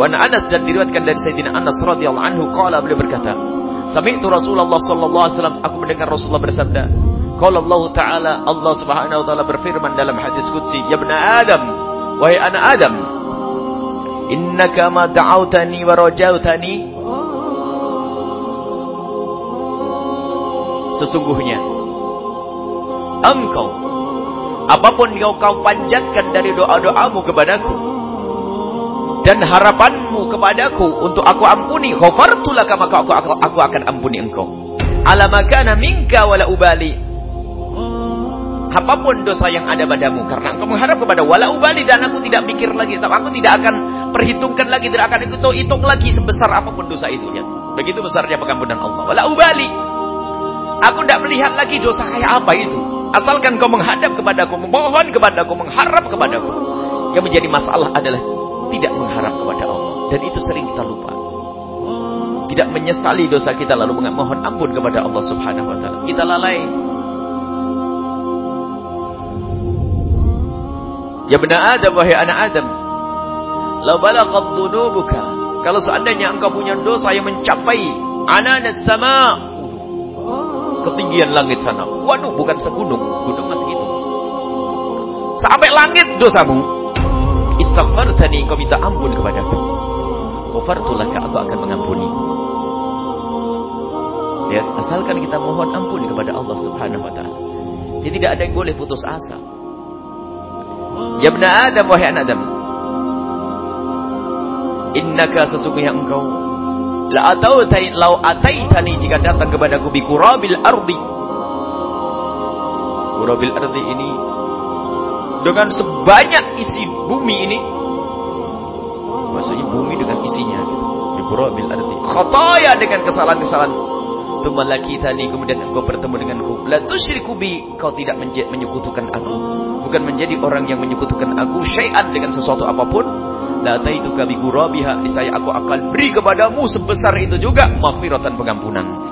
Wan Anas dan diriwayatkan dari Sayyidina Anas radhiyallahu anhu qala beliau berkata, Sami'tu Rasulullah sallallahu alaihi wasallam aku mendengar Rasulullah bersabda, qala Allah taala Allah Subhanahu wa taala berfirman dalam hadis qudsi, "Ya bani Adam, wahai anak Adam, innaka ma da'autani wa rajautani" Sesungguhnya engkau apa pun yang kau panjatkan dari doa-doamu kepadaku dan harapanmu kepadaku untuk aku ampuni ghafartu laka maka aku, aku, aku akan ampuni engkau. Ala makana minka wala ubali. Apa pun dosa yang ada padamu karena engkau mengharap kepada wala ubali dan aku tidak pikir lagi aku tidak akan perhitungkan lagi tidak akan ikut hitung lagi sebesar apa pun dosa itu ya. Begitu besarnya pengampunan Allah. Wala ubali. Aku tidak melihat lagi dosa kayak apa itu. Asalkan kau menghadap kepadaku memohon kepadaku mengharap kepadaku. Yang menjadi masalah adalah tidak mengharap kepada Allah. Dan itu sering kita lupa. Tidak menyesali dosa kita lalu mohon ampun kepada Allah Subhanahu wa taala. Kita lalai. Ya benar Adam wahai anak Adam. La balaghat dhunubuka. Kalau seandainya engkau punya dosa yang mencapai ananat sama ketinggian langit sana. Waduh, bukan segunung, gunung masih itu. Sampai langit dosamu istaghfartani kau minta ampun kepadaku. Laka aku akan mengampuni. Ya asalkan kita mohon ampun kepada Allah Subhanahu wa taala. Jadi tidak ada yang boleh putus asa. Ya ibn adam wahai anak adam. Innaka sesungguhnya engkau. La atautani lau ataitani jika datang kepadaku bi kurabil ardi. Kurabil ardi ini dengan sebanyak isi bumi ini. Maksudnya bumi dengan isinya. Gitu bil arti khataya dengan kesalahan-kesalahan. Tuma tani kemudian engkau bertemu denganku. La tusyriku bi kau tidak menyekutukan aku. Bukan menjadi orang yang menyekutukan aku syai'an dengan sesuatu apa pun. La taituka bi ghurabiha niscaya aku akan beri kepadamu sebesar itu juga maghfiratan pengampunan